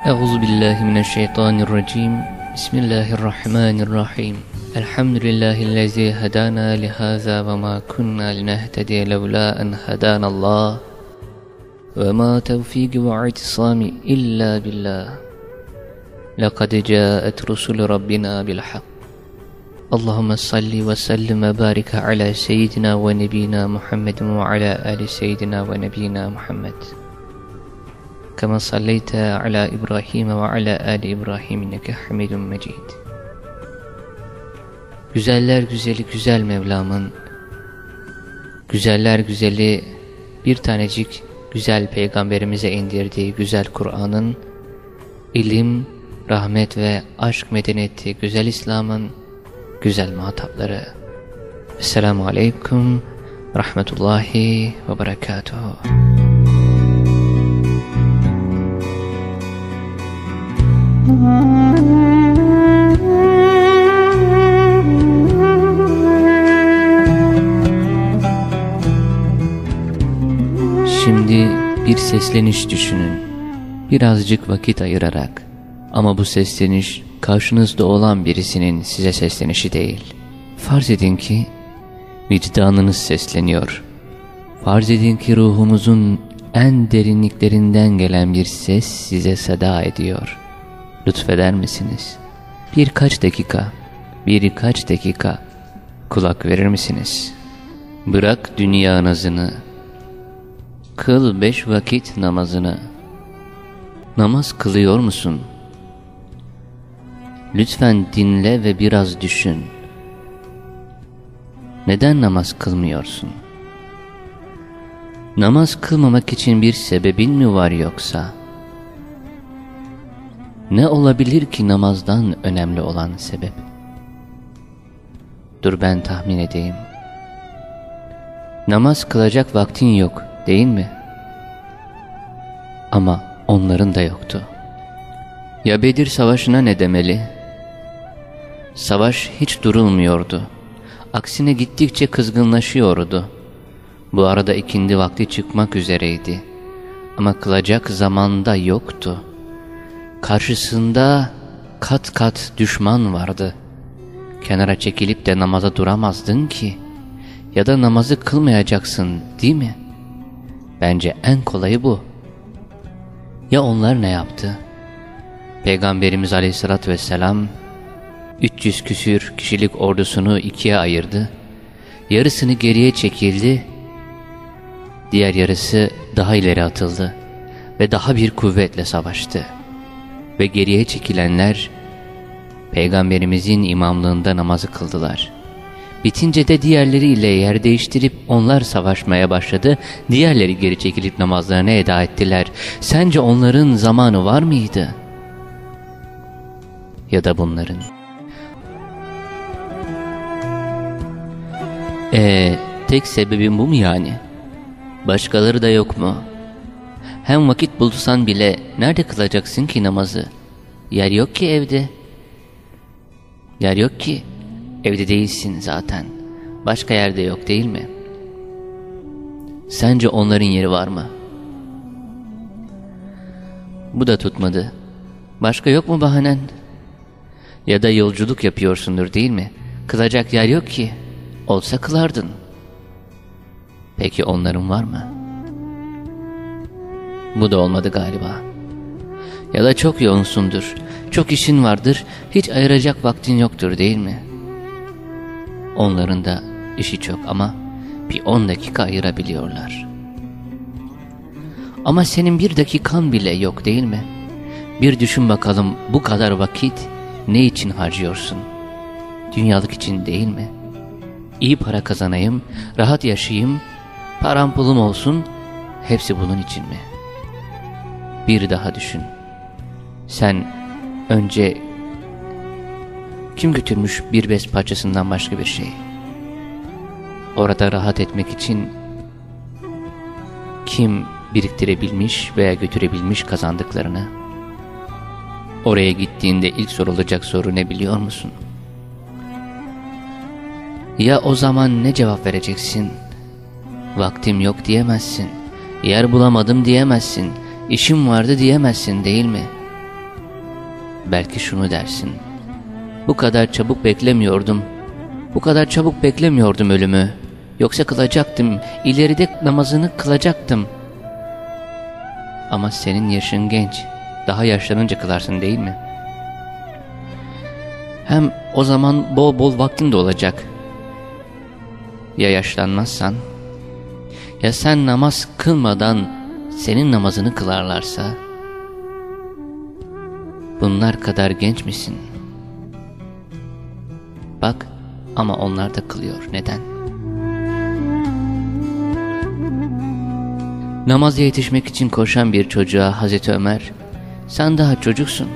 أعوذ بالله من الشيطان الرجيم. بسم الله الرحمن الرحيم. الحمد لله الذي هدانا لهذا وما كنا لنهتدي لولا أن هدانا الله. وما توفيق واعتصام إلا بالله. لقد جاءت رسل ربنا بالحق. اللهم صل وسلم وبارك على سيدنا ونبينا محمد وعلى آل سيدنا ونبينا محمد. كما صليت على إبراهيم وعلى آل إبراهيم إنك حميد مجيد Güzeller güzeli güzel Mevlam'ın Güzeller güzeli bir tanecik güzel peygamberimize indirdiği güzel Kur'an'ın ilim, rahmet ve aşk medeniyeti güzel İslam'ın güzel muhatapları. Esselamu Aleyküm Rahmetullahi ve Berekatuhu. Şimdi bir sesleniş düşünün. Birazcık vakit ayırarak. Ama bu sesleniş karşınızda olan birisinin size seslenişi değil. Farz edin ki vicdanınız sesleniyor. Farz edin ki ruhumuzun en derinliklerinden gelen bir ses size seda ediyor. Lütfeder misiniz? Birkaç dakika, birkaç dakika kulak verir misiniz? Bırak dünya nazını, kıl beş vakit namazını. Namaz kılıyor musun? Lütfen dinle ve biraz düşün. Neden namaz kılmıyorsun? Namaz kılmamak için bir sebebin mi var yoksa? Ne olabilir ki namazdan önemli olan sebep? Dur ben tahmin edeyim. Namaz kılacak vaktin yok değil mi? Ama onların da yoktu. Ya Bedir Savaşı'na ne demeli? Savaş hiç durulmuyordu. Aksine gittikçe kızgınlaşıyordu. Bu arada ikindi vakti çıkmak üzereydi. Ama kılacak zamanda yoktu. Karşısında kat kat düşman vardı. Kenara çekilip de namaza duramazdın ki. Ya da namazı kılmayacaksın değil mi? Bence en kolayı bu. Ya onlar ne yaptı? Peygamberimiz aleyhissalatü vesselam 300 küsür kişilik ordusunu ikiye ayırdı. Yarısını geriye çekildi. Diğer yarısı daha ileri atıldı ve daha bir kuvvetle savaştı. Ve geriye çekilenler Peygamberimizin imamlığında namazı kıldılar. Bitince de diğerleriyle yer değiştirip onlar savaşmaya başladı. Diğerleri geri çekilip namazlarını eda ettiler. Sence onların zamanı var mıydı? Ya da bunların? Ee, tek sebebin bu mu yani? Başkaları da yok mu? Hem vakit bulsan bile nerede kılacaksın ki namazı? Yer yok ki evde. Yer yok ki. Evde değilsin zaten. Başka yerde yok değil mi? Sence onların yeri var mı? Bu da tutmadı. Başka yok mu bahanen? Ya da yolculuk yapıyorsundur değil mi? Kılacak yer yok ki. Olsa kılardın. Peki onların var mı? Bu da olmadı galiba. Ya da çok yoğunsundur. Çok işin vardır. Hiç ayıracak vaktin yoktur değil mi? Onların da işi çok ama bir on dakika ayırabiliyorlar. Ama senin bir dakikan bile yok değil mi? Bir düşün bakalım bu kadar vakit ne için harcıyorsun? Dünyalık için değil mi? İyi para kazanayım, rahat yaşayayım, param pulum olsun, hepsi bunun için mi? Bir daha düşün. Sen önce kim götürmüş bir bez parçasından başka bir şey? Orada rahat etmek için kim biriktirebilmiş veya götürebilmiş kazandıklarını? Oraya gittiğinde ilk sorulacak soru ne biliyor musun? Ya o zaman ne cevap vereceksin? Vaktim yok diyemezsin. Yer bulamadım diyemezsin. İşim vardı diyemezsin değil mi? belki şunu dersin. Bu kadar çabuk beklemiyordum. Bu kadar çabuk beklemiyordum ölümü. Yoksa kılacaktım, ileride namazını kılacaktım. Ama senin yaşın genç, daha yaşlanınca kılarsın değil mi? Hem o zaman bol bol vaktin de olacak. Ya yaşlanmazsan? Ya sen namaz kılmadan senin namazını kılarlarsa? Bunlar kadar genç misin? Bak ama onlar da kılıyor. Neden? Namaza yetişmek için koşan bir çocuğa Hazreti Ömer, sen daha çocuksun,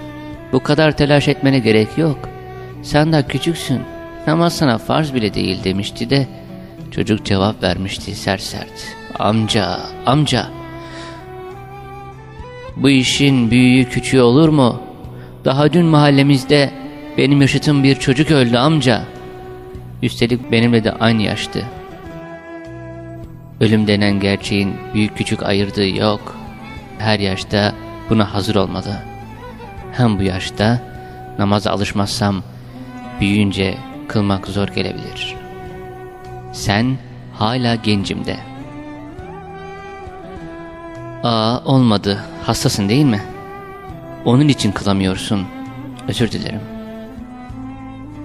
bu kadar telaş etmene gerek yok, sen daha küçüksün, namaz sana farz bile değil demişti de, çocuk cevap vermişti sert sert, amca, amca, bu işin büyüğü küçüğü olur mu? Daha dün mahallemizde benim yaşıtım bir çocuk öldü amca. Üstelik benimle de aynı yaştı. Ölüm denen gerçeğin büyük küçük ayırdığı yok. Her yaşta buna hazır olmalı. Hem bu yaşta namaza alışmazsam büyüyünce kılmak zor gelebilir. Sen hala gencim de. Aa olmadı. Hastasın değil mi? Onun için kılamıyorsun. Özür dilerim.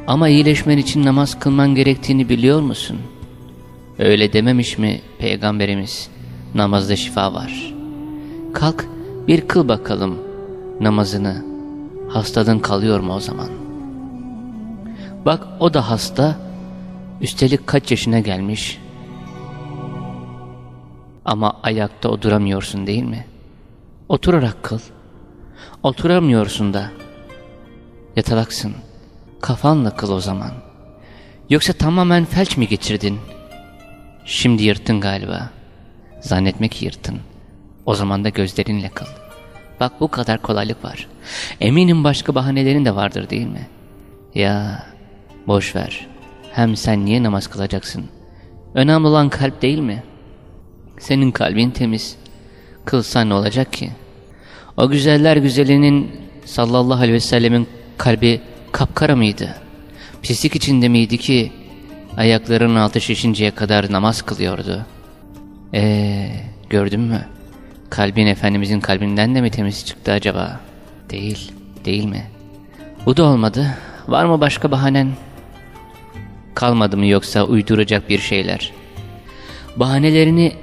Ama iyileşmen için namaz kılman gerektiğini biliyor musun? Öyle dememiş mi Peygamberimiz? Namazda şifa var. Kalk bir kıl bakalım namazını. Hastalığın kalıyor mu o zaman? Bak o da hasta. Üstelik kaç yaşına gelmiş. Ama ayakta oturamıyorsun değil mi? Oturarak kıl. Oturamıyorsun da. Yatalaksın. Kafanla kıl o zaman. Yoksa tamamen felç mi geçirdin? Şimdi yırttın galiba. Zannetmek ki yırttın. O zaman da gözlerinle kıl. Bak bu kadar kolaylık var. Eminim başka bahanelerin de vardır değil mi? Ya boş ver. Hem sen niye namaz kılacaksın? Önemli olan kalp değil mi? Senin kalbin temiz. Kılsan ne olacak ki? O güzeller güzelinin sallallahu aleyhi ve sellemin kalbi kapkara mıydı? Pislik içinde miydi ki ayaklarının altı şişinceye kadar namaz kılıyordu? Eee gördün mü? Kalbin Efendimizin kalbinden de mi temiz çıktı acaba? Değil, değil mi? Bu da olmadı. Var mı başka bahanen? Kalmadı mı yoksa uyduracak bir şeyler? Bahanelerini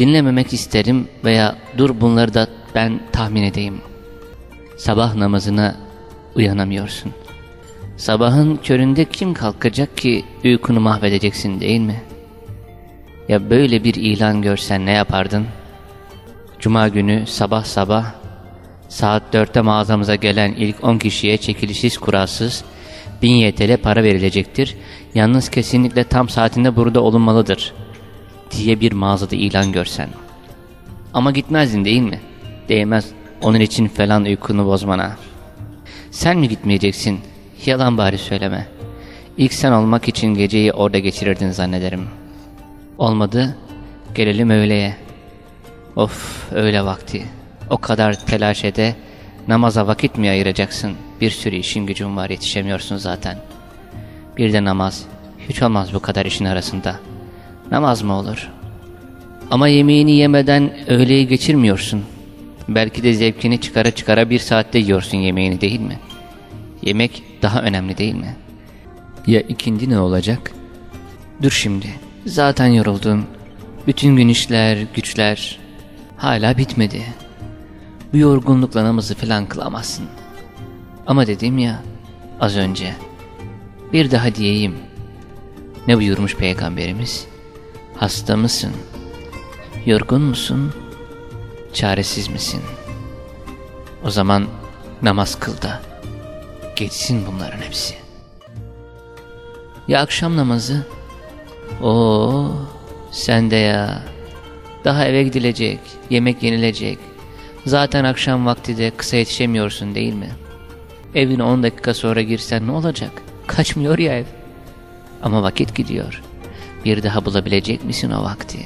dinlememek isterim veya dur bunları da ben tahmin edeyim. Sabah namazına uyanamıyorsun. Sabahın köründe kim kalkacak ki uykunu mahvedeceksin değil mi? Ya böyle bir ilan görsen ne yapardın? Cuma günü sabah sabah saat dörtte mağazamıza gelen ilk on kişiye çekilişsiz kurasız bin YTL para verilecektir. Yalnız kesinlikle tam saatinde burada olunmalıdır diye bir mağazada ilan görsen. Ama gitmezdin değil mi? Değmez onun için falan uykunu bozmana. Sen mi gitmeyeceksin? Yalan bari söyleme. İlk sen olmak için geceyi orada geçirirdin zannederim. Olmadı, gelelim öğleye. Of öğle vakti. O kadar telaş ede, namaza vakit mi ayıracaksın? Bir sürü işin gücün var yetişemiyorsun zaten. Bir de namaz, hiç olmaz bu kadar işin arasında. Namaz mı olur? Ama yemeğini yemeden öğleyi geçirmiyorsun. Belki de zevkini çıkara çıkara bir saatte yiyorsun yemeğini değil mi? Yemek daha önemli değil mi? Ya ikindi ne olacak? Dur şimdi. Zaten yoruldun. Bütün gün işler, güçler hala bitmedi. Bu yorgunlukla namazı falan kılamazsın. Ama dedim ya az önce. Bir daha diyeyim. Ne buyurmuş peygamberimiz? Hasta mısın? Yorgun musun? Çaresiz misin? O zaman namaz kıl da geçsin bunların hepsi. Ya akşam namazı? Oo, sen de ya. Daha eve gidilecek, yemek yenilecek. Zaten akşam vakti de kısa yetişemiyorsun değil mi? Evine 10 dakika sonra girsen ne olacak? Kaçmıyor ya ev. Ama vakit gidiyor. Bir daha bulabilecek misin o vakti?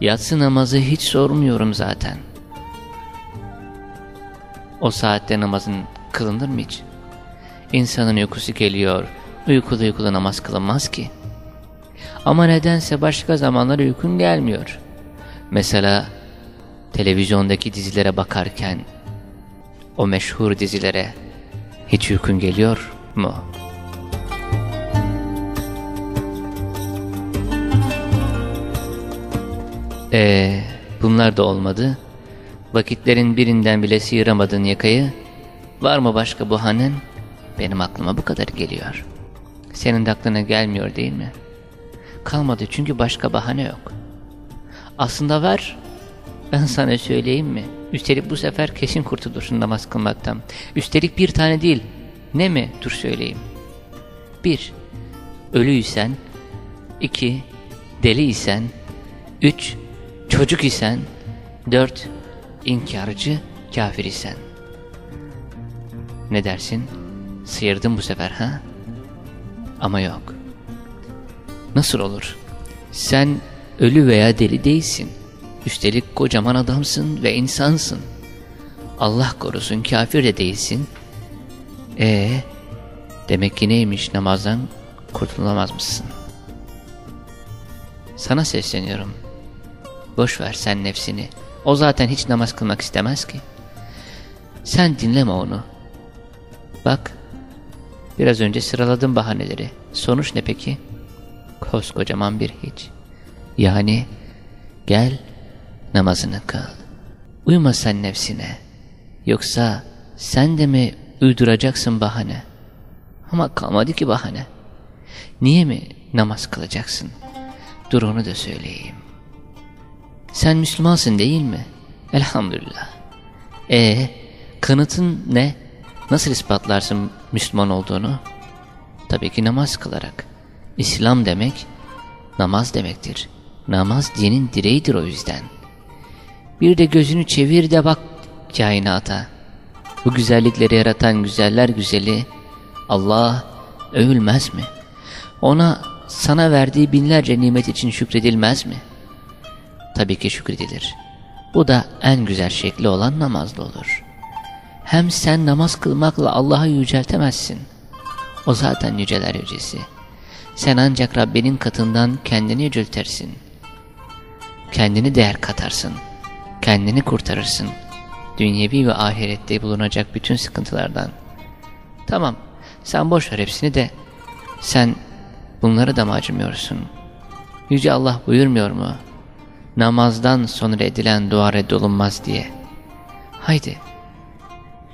Yatsı namazı hiç sormuyorum zaten. O saatte namazın Kılınır mı hiç? İnsanın uykusu geliyor, uykulu uykulu namaz kılınmaz ki. Ama nedense başka zamanlar uykun gelmiyor. Mesela televizyondaki dizilere bakarken o meşhur dizilere hiç uykun geliyor mu? Eee bunlar da olmadı. Vakitlerin birinden bile sıyıramadın yakayı. Var mı başka bahanen? Benim aklıma bu kadar geliyor. Senin de aklına gelmiyor değil mi? Kalmadı çünkü başka bahane yok. Aslında var. Ben sana söyleyeyim mi? Üstelik bu sefer kesin kurtulursun namaz kılmaktan. Üstelik bir tane değil. Ne mi? Dur söyleyeyim. Bir, ölüysen. iki, deli isen. Üç, çocuk isen. Dört, inkarcı, kafir isen. Ne dersin? Sıyırdın bu sefer ha? Ama yok. Nasıl olur? Sen ölü veya deli değilsin. Üstelik kocaman adamsın ve insansın. Allah korusun kafir de değilsin. Ee, demek ki neymiş namazdan kurtulamaz mısın? Sana sesleniyorum. Boş ver sen nefsini. O zaten hiç namaz kılmak istemez ki. Sen dinleme onu. Bak, biraz önce sıraladım bahaneleri. Sonuç ne peki? Koskocaman bir hiç. Yani gel namazını kıl. Uyma sen nefsine. Yoksa sen de mi uyduracaksın bahane? Ama kalmadı ki bahane. Niye mi namaz kılacaksın? Dur onu da söyleyeyim. Sen Müslümansın değil mi? Elhamdülillah. E kanıtın ne? Nasıl ispatlarsın Müslüman olduğunu? Tabii ki namaz kılarak. İslam demek namaz demektir. Namaz dinin direğidir o yüzden. Bir de gözünü çevir de bak kainata. Bu güzellikleri yaratan güzeller güzeli Allah övülmez mi? Ona sana verdiği binlerce nimet için şükredilmez mi? Tabii ki şükredilir. Bu da en güzel şekli olan namazlı olur. Hem sen namaz kılmakla Allah'ı yüceltemezsin. O zaten yüceler yücesi. Sen ancak Rabbinin katından kendini yüceltersin. Kendini değer katarsın. Kendini kurtarırsın. Dünyevi ve ahirette bulunacak bütün sıkıntılardan. Tamam, sen boş ver hepsini de. Sen bunları da mı acımıyorsun? Yüce Allah buyurmuyor mu? Namazdan sonra edilen dua reddolunmaz diye. Haydi.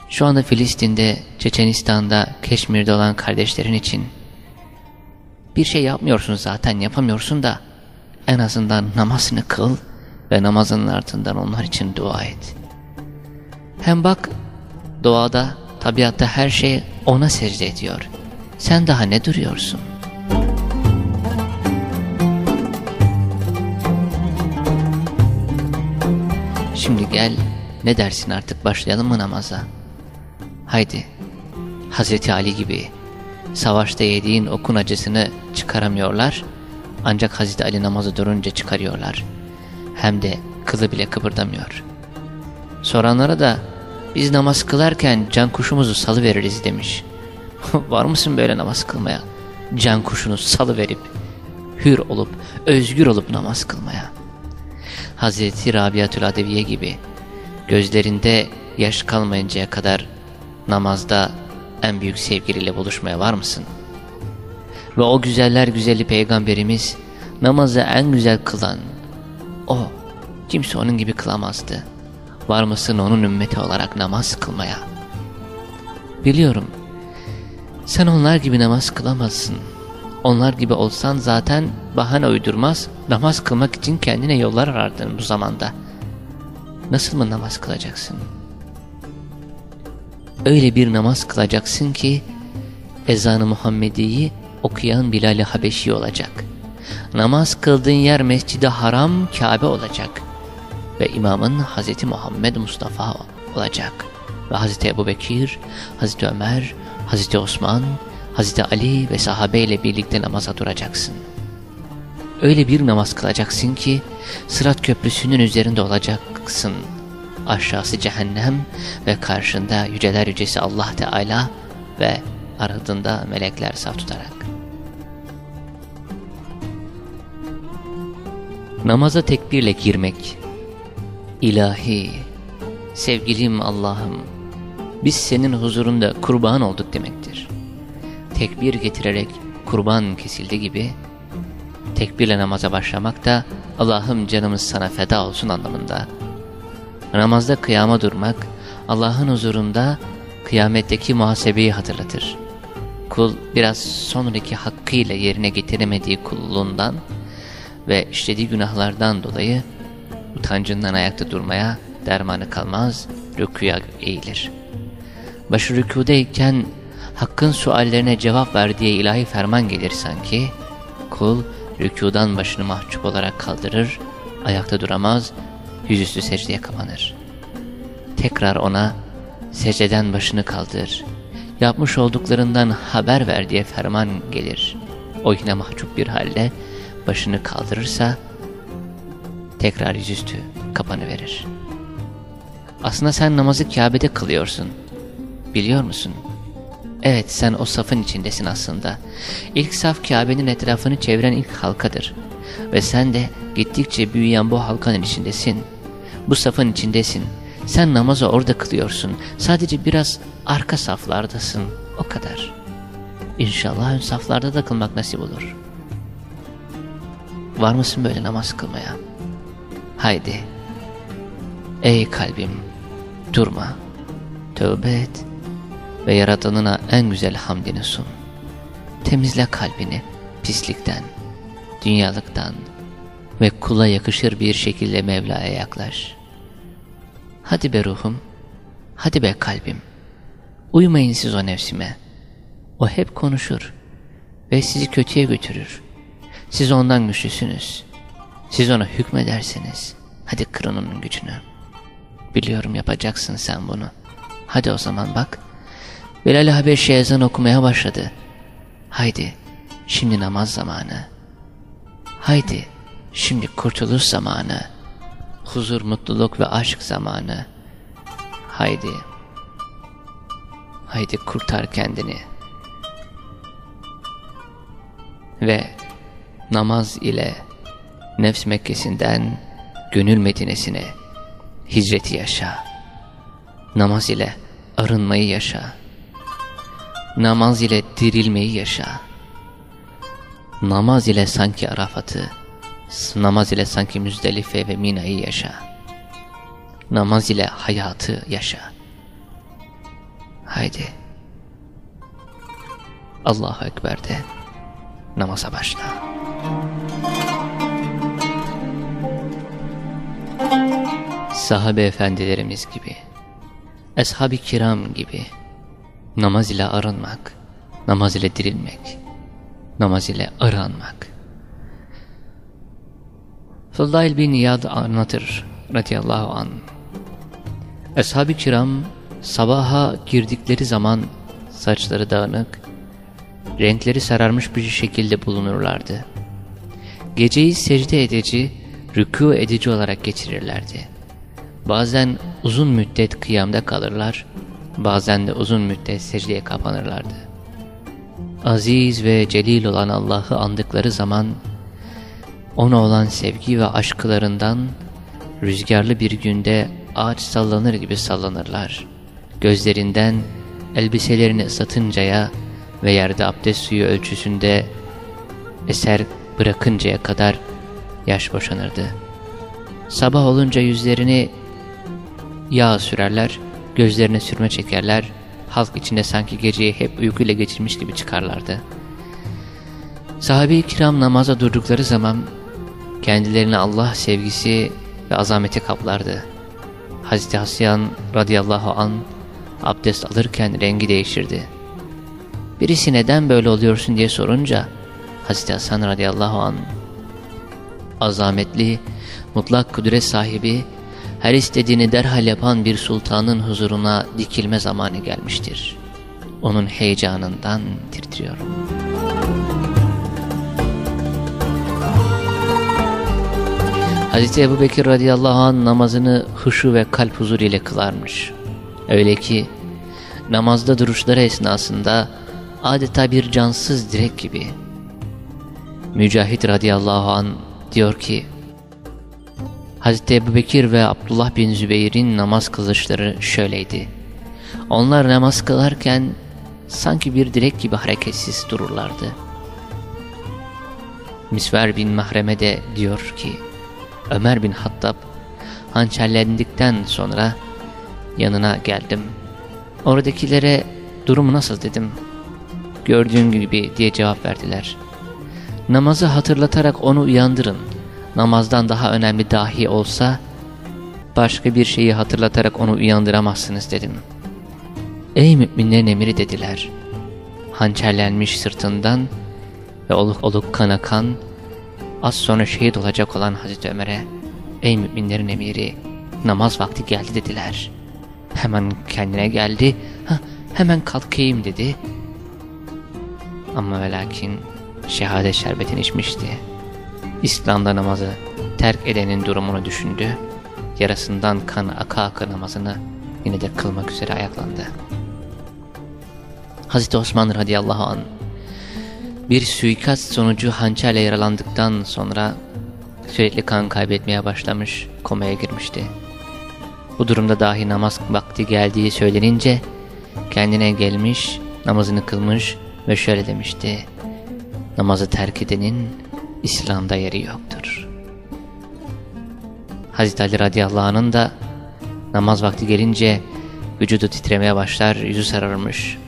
Şu anda Filistin'de, Çeçenistan'da, Keşmir'de olan kardeşlerin için bir şey yapmıyorsun zaten yapamıyorsun da en azından namazını kıl ve namazının ardından onlar için dua et. Hem bak doğada, tabiatta her şey ona secde ediyor. Sen daha ne duruyorsun? Şimdi gel ne dersin artık başlayalım mı namaza? Haydi Hazreti Ali gibi savaşta yediğin okun acısını çıkaramıyorlar ancak Hazreti Ali namazı durunca çıkarıyorlar. Hem de kılı bile kıpırdamıyor. Soranlara da biz namaz kılarken can kuşumuzu salı veririz demiş. Var mısın böyle namaz kılmaya? Can kuşunu salı verip hür olup özgür olup namaz kılmaya. Hazreti Rabiatül Adeviye gibi gözlerinde yaş kalmayıncaya kadar namazda en büyük sevgiliyle buluşmaya var mısın? Ve o güzeller güzeli peygamberimiz namazı en güzel kılan o kimse onun gibi kılamazdı. Var mısın onun ümmeti olarak namaz kılmaya? Biliyorum sen onlar gibi namaz kılamazsın. Onlar gibi olsan zaten bahane uydurmaz, namaz kılmak için kendine yollar arardın bu zamanda. Nasıl mı namaz kılacaksın? Öyle bir namaz kılacaksın ki, ezanı Muhammedi'yi okuyan Bilal-i Habeşi olacak. Namaz kıldığın yer mescidi haram Kabe olacak. Ve imamın Hz. Muhammed Mustafa olacak. Ve Hz. Ebu Bekir, Hz. Ömer, Hz. Osman, Hazreti Ali ve sahabe ile birlikte namaza duracaksın. Öyle bir namaz kılacaksın ki Sırat Köprüsü'nün üzerinde olacaksın. aşağısı cehennem ve karşında yüceler yücesi Allah Teala ve aradığında melekler saf tutarak. Namaza tekbirle girmek. İlahi, sevgilim Allah'ım, biz senin huzurunda kurban olduk demektir. Tekbir getirerek kurban kesildi gibi, tekbirle namaza başlamak da Allah'ım canımız sana feda olsun anlamında. Namazda kıyama durmak, Allah'ın huzurunda kıyametteki muhasebeyi hatırlatır. Kul biraz sonraki hakkıyla yerine getiremediği kulluğundan ve işlediği günahlardan dolayı utancından ayakta durmaya dermanı kalmaz, rükuya eğilir. Başı rükudeyken hakkın suallerine cevap ver diye ilahi ferman gelir sanki, kul rükudan başını mahcup olarak kaldırır, ayakta duramaz, yüzüstü secdeye kapanır. Tekrar ona secdeden başını kaldır, yapmış olduklarından haber ver diye ferman gelir. O yine mahcup bir halde başını kaldırırsa tekrar yüzüstü kapanı verir. Aslında sen namazı Kabe'de kılıyorsun. Biliyor musun? Evet sen o safın içindesin aslında. İlk saf Kabe'nin etrafını çeviren ilk halkadır. Ve sen de gittikçe büyüyen bu halkanın içindesin. Bu safın içindesin. Sen namazı orada kılıyorsun. Sadece biraz arka saflardasın. O kadar. İnşallah ön saflarda da kılmak nasip olur. Var mısın böyle namaz kılmaya? Haydi. Ey kalbim, durma. Tövbe et ve Yaradanına en güzel hamdini sun. Temizle kalbini pislikten, dünyalıktan ve kula yakışır bir şekilde Mevla'ya yaklaş. Hadi be ruhum, hadi be kalbim. Uymayın siz o nefsime. O hep konuşur ve sizi kötüye götürür. Siz ondan güçlüsünüz. Siz ona hükmedersiniz. Hadi kırın onun gücünü. Biliyorum yapacaksın sen bunu. Hadi o zaman bak. Bilal Habeşi ezan okumaya başladı. Haydi, şimdi namaz zamanı. Haydi, şimdi kurtuluş zamanı. Huzur, mutluluk ve aşk zamanı. Haydi, haydi kurtar kendini. Ve namaz ile nefs Mekkesi'nden gönül Medine'sine hicreti yaşa. Namaz ile arınmayı yaşa. Namaz ile dirilmeyi yaşa. Namaz ile sanki Arafat'ı, namaz ile sanki Müzdelife ve Mina'yı yaşa. Namaz ile hayatı yaşa. Haydi. Allahu Ekber de namaza başla. Sahabe efendilerimiz gibi, ashab-ı kiram gibi namaz ile arınmak, namaz ile dirilmek, namaz ile aranmak. Fıddail bin Niyad anlatır radıyallahu an. Ashab-ı kiram sabaha girdikleri zaman saçları dağınık, renkleri sararmış bir şekilde bulunurlardı. Geceyi secde edici, rükû edici olarak geçirirlerdi. Bazen uzun müddet kıyamda kalırlar, bazen de uzun müddet secdeye kapanırlardı. Aziz ve celil olan Allah'ı andıkları zaman, ona olan sevgi ve aşklarından rüzgarlı bir günde ağaç sallanır gibi sallanırlar. Gözlerinden elbiselerini ıslatıncaya ve yerde abdest suyu ölçüsünde eser bırakıncaya kadar yaş boşanırdı. Sabah olunca yüzlerini yağ sürerler, gözlerine sürme çekerler, halk içinde sanki geceyi hep uykuyla geçirmiş gibi çıkarlardı. Sahabe-i kiram namaza durdukları zaman kendilerine Allah sevgisi ve azameti kaplardı. Hazreti Hasyan radıyallahu an abdest alırken rengi değişirdi. Birisi neden böyle oluyorsun diye sorunca Hazreti Hasan radıyallahu an azametli, mutlak kudret sahibi, her istediğini derhal yapan bir sultanın huzuruna dikilme zamanı gelmiştir. Onun heyecanından titriyorum. Hz. Ebu Bekir radıyallahu anh namazını huşu ve kalp huzur ile kılarmış. Öyle ki namazda duruşları esnasında adeta bir cansız direk gibi. Mücahit radıyallahu an diyor ki Hz. Ebu Bekir ve Abdullah bin Zübeyir'in namaz kılışları şöyleydi. Onlar namaz kılarken sanki bir direk gibi hareketsiz dururlardı. Misver bin Mahreme de diyor ki Ömer bin Hattab hançerlendikten sonra yanına geldim. Oradakilere durumu nasıl dedim. Gördüğün gibi diye cevap verdiler. Namazı hatırlatarak onu uyandırın. Namazdan daha önemli dahi olsa başka bir şeyi hatırlatarak onu uyandıramazsınız dedim. Ey müminlerin emiri dediler. Hançerlenmiş sırtından ve oluk oluk kan akan az sonra şehit olacak olan Hazreti Ömer'e ey müminlerin emiri namaz vakti geldi dediler. Hemen kendine geldi. Hemen kalkayım dedi. Ama ve lakin şehadet şerbetini içmişti. İslam'da namazı terk edenin durumunu düşündü. Yarasından kan aka aka namazını yine de kılmak üzere ayaklandı. Hazreti Osman radıyallahu an bir suikast sonucu hançerle yaralandıktan sonra sürekli kan kaybetmeye başlamış, komaya girmişti. Bu durumda dahi namaz vakti geldiği söylenince kendine gelmiş, namazını kılmış ve şöyle demişti. Namazı terk edenin İslam'da yeri yoktur. Hazreti Ali radıyallahu anh'ın da namaz vakti gelince vücudu titremeye başlar, yüzü sararmış.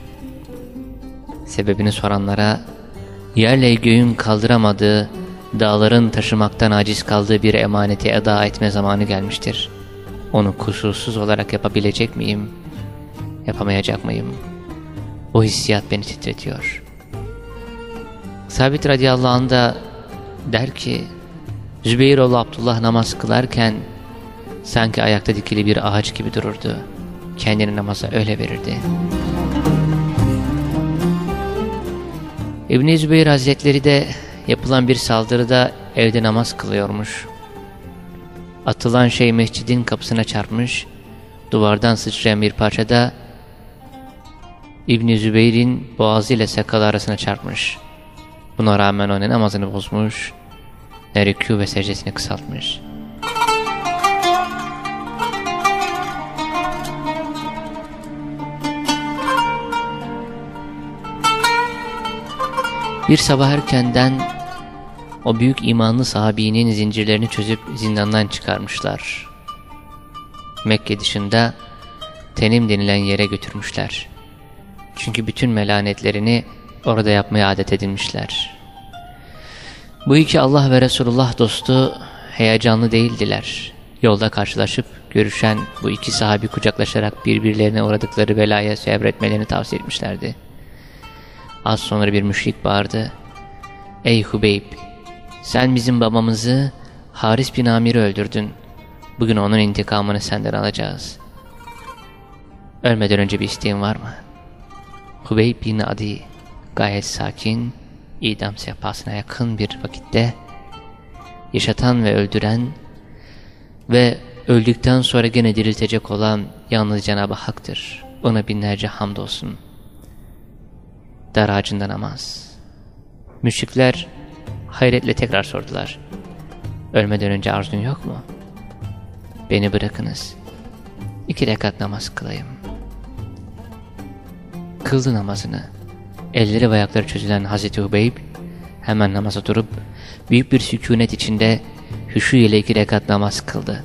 Sebebini soranlara yerle göğün kaldıramadığı, dağların taşımaktan aciz kaldığı bir emaneti eda etme zamanı gelmiştir. Onu kusursuz olarak yapabilecek miyim? Yapamayacak mıyım? O hissiyat beni titretiyor. Sabit radıyallahu anh da der ki, Zübeyir Abdullah namaz kılarken sanki ayakta dikili bir ağaç gibi dururdu. Kendini namaza öyle verirdi. İbn-i Zübeyir Hazretleri de yapılan bir saldırıda evde namaz kılıyormuş. Atılan şey mescidin kapısına çarpmış, duvardan sıçrayan bir parçada İbn-i Zübeyir'in boğazı ile sakalı arasına çarpmış. Buna rağmen o ne namazını bozmuş, ne rükû ve secdesini kısaltmış. Bir sabah erkenden o büyük imanlı sahabinin zincirlerini çözüp zindandan çıkarmışlar. Mekke dışında Tenim denilen yere götürmüşler. Çünkü bütün melanetlerini orada yapmaya adet edinmişler. Bu iki Allah ve Resulullah dostu heyecanlı değildiler. Yolda karşılaşıp görüşen bu iki sahabi kucaklaşarak birbirlerine uğradıkları belaya sabretmelerini tavsiye etmişlerdi. Az sonra bir müşrik bağırdı. Ey Hubeyb! Sen bizim babamızı Haris bin Amir'i öldürdün. Bugün onun intikamını senden alacağız. Ölmeden önce bir isteğin var mı? Hubeyb bin Adi gayet sakin, idam sehpasına yakın bir vakitte yaşatan ve öldüren ve öldükten sonra gene diriltecek olan yalnız Cenab-ı Hak'tır. Ona binlerce hamdolsun. Dar ağacında namaz. Müşrikler hayretle tekrar sordular. Ölmeden önce arzun yok mu? Beni bırakınız. İki rekat namaz kılayım. Kıldı namazını. Elleri ve ayakları çözülen Hazreti Hubeyb hemen namaza durup büyük bir sükunet içinde hüşü ile iki rekat namaz kıldı.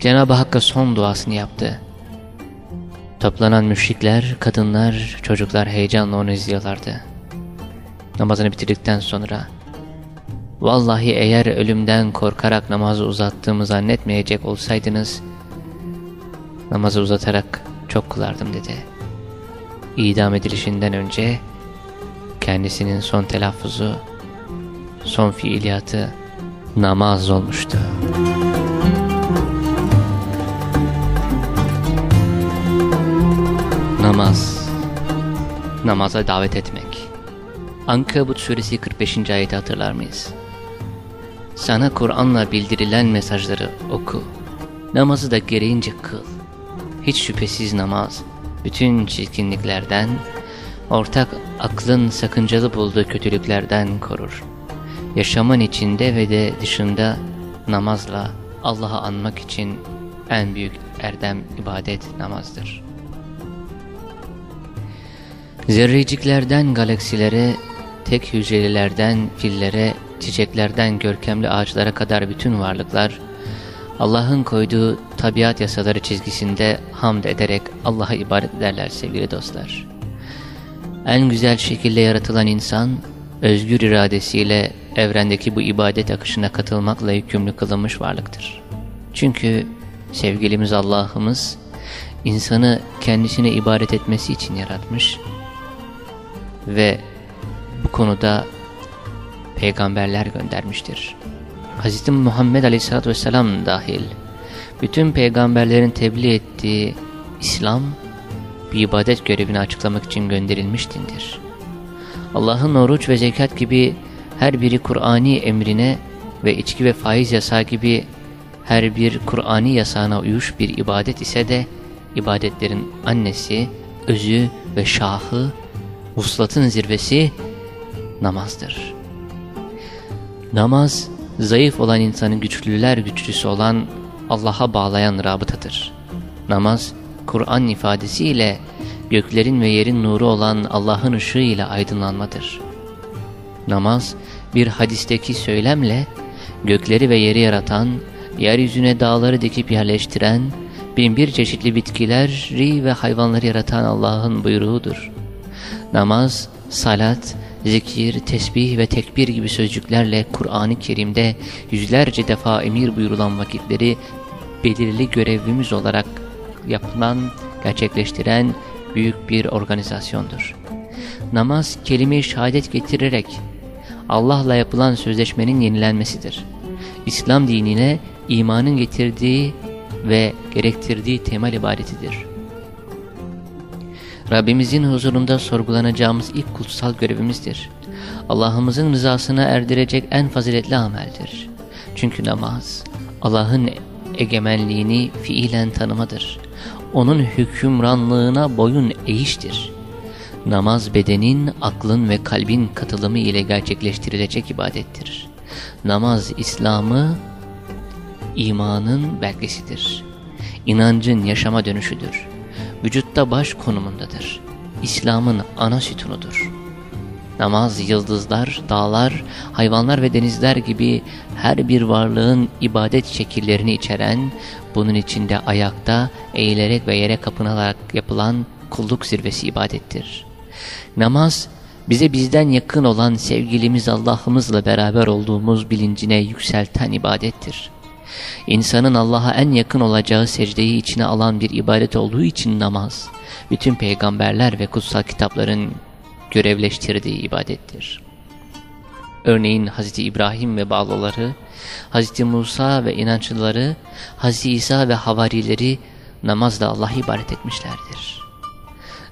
Cenab-ı Hakk'a son duasını yaptı. Toplanan müşrikler, kadınlar, çocuklar heyecanla onu izliyorlardı. Namazını bitirdikten sonra Vallahi eğer ölümden korkarak namazı uzattığımı zannetmeyecek olsaydınız namazı uzatarak çok kılardım dedi. İdam edilişinden önce kendisinin son telaffuzu, son fiiliyatı namaz olmuştu. Namaz Namaza davet etmek Ankabut suresi 45. ayeti hatırlar mıyız? Sana Kur'an'la bildirilen mesajları oku. Namazı da gereğince kıl. Hiç şüphesiz namaz, bütün çirkinliklerden, ortak aklın sakıncalı bulduğu kötülüklerden korur. Yaşamın içinde ve de dışında namazla Allah'ı anmak için en büyük erdem ibadet namazdır. Zerreciklerden galaksilere, tek hücrelilerden fillere, çiçeklerden görkemli ağaçlara kadar bütün varlıklar, Allah'ın koyduğu tabiat yasaları çizgisinde hamd ederek Allah'a ibadet ederler sevgili dostlar. En güzel şekilde yaratılan insan, özgür iradesiyle evrendeki bu ibadet akışına katılmakla yükümlü kılınmış varlıktır. Çünkü sevgilimiz Allah'ımız, insanı kendisine ibadet etmesi için yaratmış ve bu konuda peygamberler göndermiştir. Hz. Muhammed Aleyhisselatü Vesselam dahil bütün peygamberlerin tebliğ ettiği İslam bir ibadet görevini açıklamak için gönderilmiş dindir. Allah'ın oruç ve zekat gibi her biri Kur'ani emrine ve içki ve faiz yasağı gibi her bir Kur'ani yasağına uyuş bir ibadet ise de ibadetlerin annesi, özü ve şahı, vuslatın zirvesi namazdır. Namaz, zayıf olan insanın güçlüler güçlüsü olan Allah'a bağlayan rabıtadır. Namaz, Kur'an ifadesiyle göklerin ve yerin nuru olan Allah'ın ışığı ile aydınlanmadır. Namaz, bir hadisteki söylemle gökleri ve yeri yaratan, yeryüzüne dağları dikip yerleştiren, binbir çeşitli bitkileri ve hayvanları yaratan Allah'ın buyruğudur. Namaz, salat, zikir, tesbih ve tekbir gibi sözcüklerle Kur'an-ı Kerim'de yüzlerce defa emir buyurulan vakitleri belirli görevimiz olarak yapılan, gerçekleştiren büyük bir organizasyondur. Namaz kelime-i şehadet getirerek Allah'la yapılan sözleşmenin yenilenmesidir. İslam dinine imanın getirdiği ve gerektirdiği temel ibadetidir. Rabbimizin huzurunda sorgulanacağımız ilk kutsal görevimizdir. Allah'ımızın rızasına erdirecek en faziletli ameldir. Çünkü namaz, Allah'ın egemenliğini fiilen tanımadır. Onun hükümranlığına boyun eğiştir. Namaz bedenin, aklın ve kalbin katılımı ile gerçekleştirilecek ibadettir. Namaz İslam'ı imanın belgesidir. İnancın yaşama dönüşüdür. Vücutta baş konumundadır. İslam'ın ana sütunudur. Namaz, yıldızlar, dağlar, hayvanlar ve denizler gibi her bir varlığın ibadet şekillerini içeren, bunun içinde ayakta, eğilerek ve yere kapınarak yapılan kulluk zirvesi ibadettir. Namaz, bize bizden yakın olan sevgilimiz Allah'ımızla beraber olduğumuz bilincine yükselten ibadettir. İnsanın Allah'a en yakın olacağı secdeyi içine alan bir ibadet olduğu için namaz, bütün peygamberler ve kutsal kitapların görevleştirdiği ibadettir. Örneğin Hz. İbrahim ve bağlıları, Hz. Musa ve inançlıları, Hz. İsa ve havarileri namazla Allah'a ibadet etmişlerdir.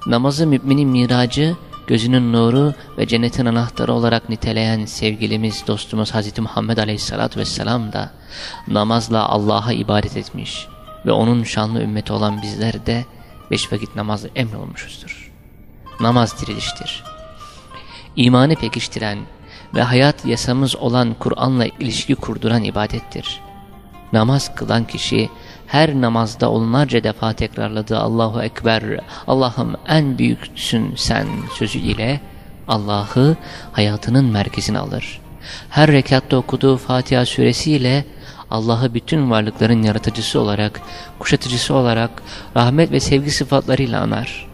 Namazı müminin miracı, gözünün nuru ve cennetin anahtarı olarak niteleyen sevgilimiz dostumuz Hz. Muhammed Aleyhisselatü Vesselam da namazla Allah'a ibadet etmiş ve onun şanlı ümmeti olan bizler de beş vakit namazı emrolmuşuzdur. Namaz diriliştir. İmanı pekiştiren ve hayat yasamız olan Kur'an'la ilişki kurduran ibadettir. Namaz kılan kişi her namazda onlarca defa tekrarladığı Allahu Ekber, Allah'ım en büyüksün sen sözü ile Allah'ı hayatının merkezine alır. Her rekatta okuduğu Fatiha suresiyle Allah'ı bütün varlıkların yaratıcısı olarak, kuşatıcısı olarak, rahmet ve sevgi sıfatlarıyla anar.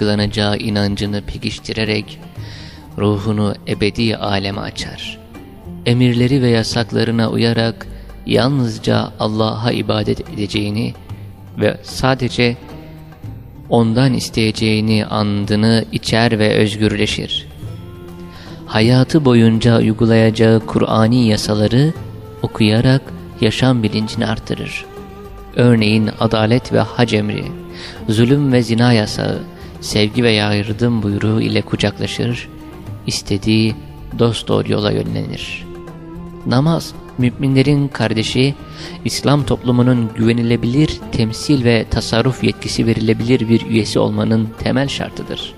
Yargılanacağı inancını pekiştirerek ruhunu ebedi aleme açar. Emirleri ve yasaklarına uyarak yalnızca Allah'a ibadet edeceğini ve sadece ondan isteyeceğini andını içer ve özgürleşir. Hayatı boyunca uygulayacağı Kur'ani yasaları okuyarak yaşam bilincini artırır. Örneğin adalet ve hac emri, zulüm ve zina yasağı, sevgi ve yardım buyruğu ile kucaklaşır, istediği dost doğru yola yönlenir. Namaz, müminlerin kardeşi, İslam toplumunun güvenilebilir temsil ve tasarruf yetkisi verilebilir bir üyesi olmanın temel şartıdır.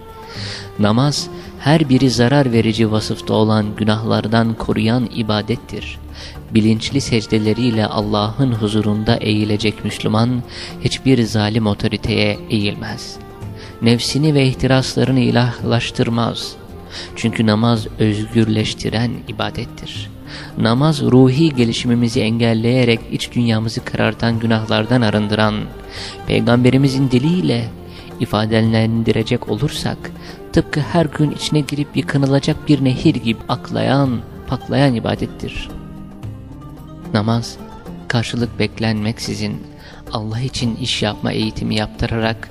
Namaz, her biri zarar verici vasıfta olan günahlardan koruyan ibadettir. Bilinçli secdeleriyle Allah'ın huzurunda eğilecek Müslüman, hiçbir zalim otoriteye eğilmez. Nefsini ve ihtiraslarını ilahlaştırmaz. Çünkü namaz özgürleştiren ibadettir. Namaz ruhi gelişimimizi engelleyerek iç dünyamızı karartan günahlardan arındıran, Peygamberimizin diliyle ifadelendirecek olursak, tıpkı her gün içine girip yıkanılacak bir nehir gibi aklayan, paklayan ibadettir. Namaz, karşılık beklenmeksizin Allah için iş yapma eğitimi yaptırarak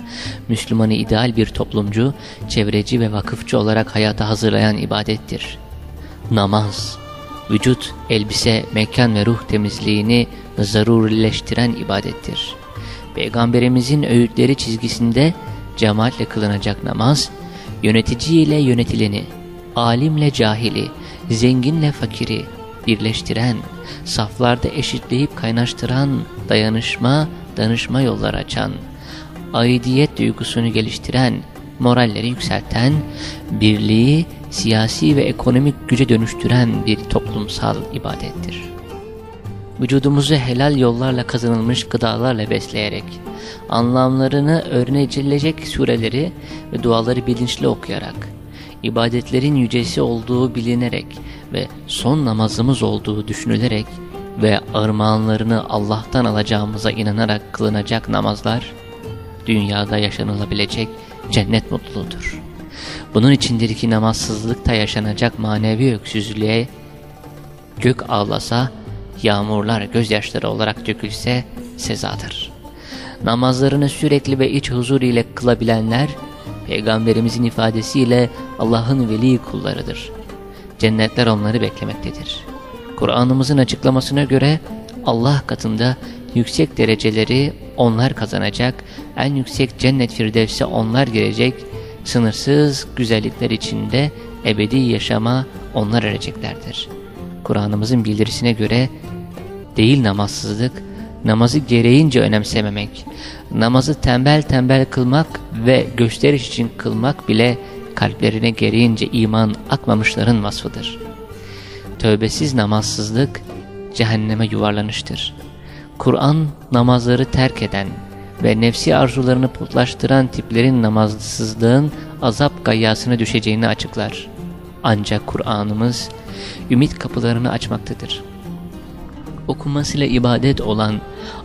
Müslümanı ideal bir toplumcu, çevreci ve vakıfçı olarak hayata hazırlayan ibadettir. Namaz, vücut, elbise, mekan ve ruh temizliğini zarurileştiren ibadettir. Peygamberimizin öğütleri çizgisinde cemaatle kılınacak namaz, yönetici ile yönetileni, alimle cahili, zenginle fakiri birleştiren, saflarda eşitleyip kaynaştıran, dayanışma, danışma yolları açan, aidiyet duygusunu geliştiren, moralleri yükselten, birliği siyasi ve ekonomik güce dönüştüren bir toplumsal ibadettir. Vücudumuzu helal yollarla kazanılmış gıdalarla besleyerek, anlamlarını öğrenilecek sureleri ve duaları bilinçli okuyarak, ibadetlerin yücesi olduğu bilinerek ve son namazımız olduğu düşünülerek ve armağanlarını Allah'tan alacağımıza inanarak kılınacak namazlar, dünyada yaşanılabilecek cennet mutluluğudur. Bunun içindir ki namazsızlıkta yaşanacak manevi öksüzlüğe gök ağlasa, yağmurlar gözyaşları olarak dökülse sezadır. Namazlarını sürekli ve iç huzur ile kılabilenler, Peygamberimizin ifadesiyle Allah'ın veli kullarıdır. Cennetler onları beklemektedir. Kur'an'ımızın açıklamasına göre Allah katında yüksek dereceleri onlar kazanacak, en yüksek cennet firdevse onlar girecek, sınırsız güzellikler içinde ebedi yaşama onlar ereceklerdir. Kur'an'ımızın bildirisine göre değil namazsızlık, namazı gereğince önemsememek, namazı tembel tembel kılmak ve gösteriş için kılmak bile kalplerine gereğince iman akmamışların vasfıdır. Tövbesiz namazsızlık cehenneme yuvarlanıştır. Kur'an namazları terk eden ve nefsi arzularını putlaştıran tiplerin namazsızlığın azap gayyasına düşeceğini açıklar. Ancak Kur'an'ımız ümit kapılarını açmaktadır. Okumasıyla ibadet olan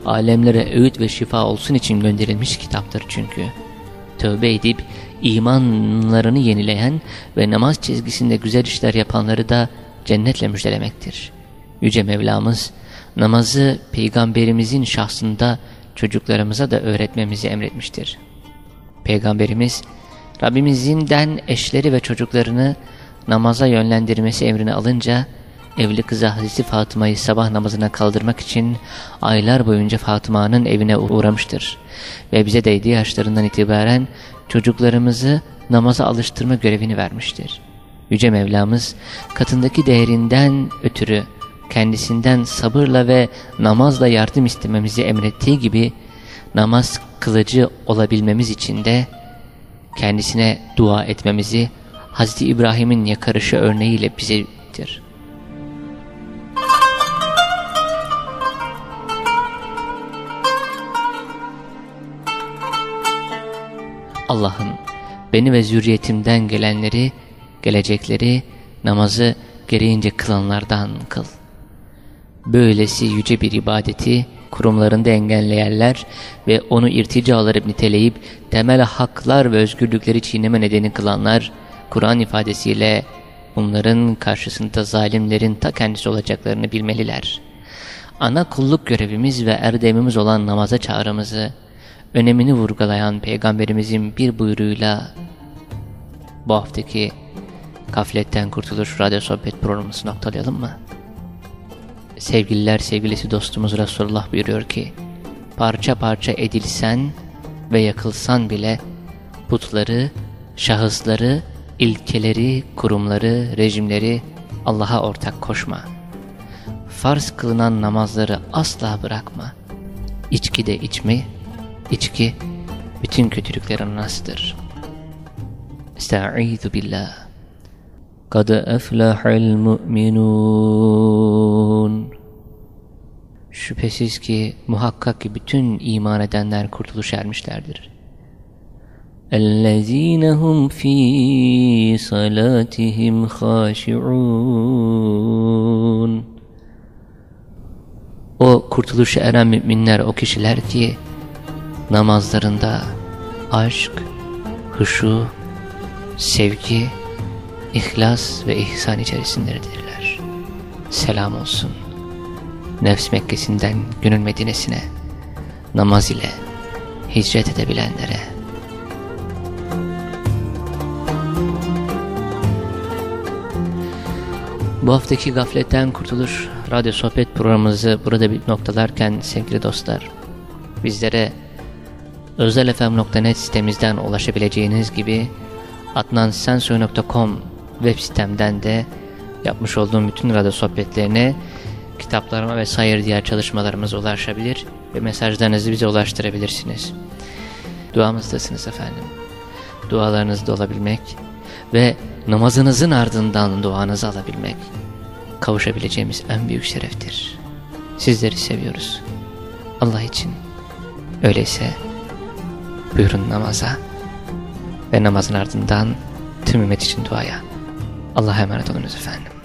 alemlere öğüt ve şifa olsun için gönderilmiş kitaptır çünkü. Tövbe edip imanlarını yenileyen ve namaz çizgisinde güzel işler yapanları da cennetle müjdelemektir. Yüce Mevlamız namazı peygamberimizin şahsında çocuklarımıza da öğretmemizi emretmiştir. Peygamberimiz Rabbimizinden eşleri ve çocuklarını namaza yönlendirmesi emrini alınca evli kızı Hazreti Fatıma'yı sabah namazına kaldırmak için aylar boyunca Fatıma'nın evine uğramıştır. Ve bize de 7 yaşlarından itibaren çocuklarımızı namaza alıştırma görevini vermiştir. Yüce Mevlamız katındaki değerinden ötürü kendisinden sabırla ve namazla yardım istememizi emrettiği gibi namaz kılıcı olabilmemiz için de kendisine dua etmemizi Hz. İbrahim'in yakarışı örneğiyle bizedir. Allah'ım beni ve zürriyetimden gelenleri, gelecekleri namazı gereğince kılanlardan kıl. Böylesi yüce bir ibadeti kurumlarında engelleyenler ve onu irticaları niteleyip temel haklar ve özgürlükleri çiğneme nedeni kılanlar, Kur'an ifadesiyle bunların karşısında zalimlerin ta kendisi olacaklarını bilmeliler. ana kulluk görevimiz ve erdemimiz olan namaza çağrımızı, önemini vurgulayan Peygamberimizin bir buyruğuyla bu haftaki Gafletten Kurtuluş Radyo Sohbet programımızı noktalayalım mı? Sevgililer sevgilisi dostumuz Resulullah buyuruyor ki, parça parça edilsen ve yakılsan bile putları, şahısları, ilkeleri, kurumları, rejimleri Allah'a ortak koşma. Farz kılınan namazları asla bırakma. İçki de içme, içki bütün kötülüklerin anasıdır. Estaizu billah. قد أفلح المؤمنون Şüphesiz ki muhakkak ki bütün iman edenler kurtuluş ermişlerdir. اَلَّذ۪ينَ هُمْ ف۪ي صَلَاتِهِمْ خَاشِعُونَ O kurtuluşa eren müminler o kişiler ki namazlarında aşk, huşu, sevgi, ihlas ve ihsan içerisindedirler. Selam olsun. Nefs Mekkesi'nden gönül Medine'sine, namaz ile hicret edebilenlere. Bu haftaki Gafletten Kurtuluş radyo sohbet programımızı burada bir noktalarken sevgili dostlar, bizlere özelfm.net sitemizden ulaşabileceğiniz gibi adnansensoy.com web sitemden de yapmış olduğum bütün radyo sohbetlerine, kitaplarıma ve sayır diğer çalışmalarımıza ulaşabilir ve mesajlarınızı bize ulaştırabilirsiniz. Duamızdasınız efendim. Dualarınızda olabilmek ve namazınızın ardından duanızı alabilmek kavuşabileceğimiz en büyük şereftir. Sizleri seviyoruz. Allah için. Öyleyse buyurun namaza ve namazın ardından tüm ümmet için duaya. Allah'a emanet olunuz efendim.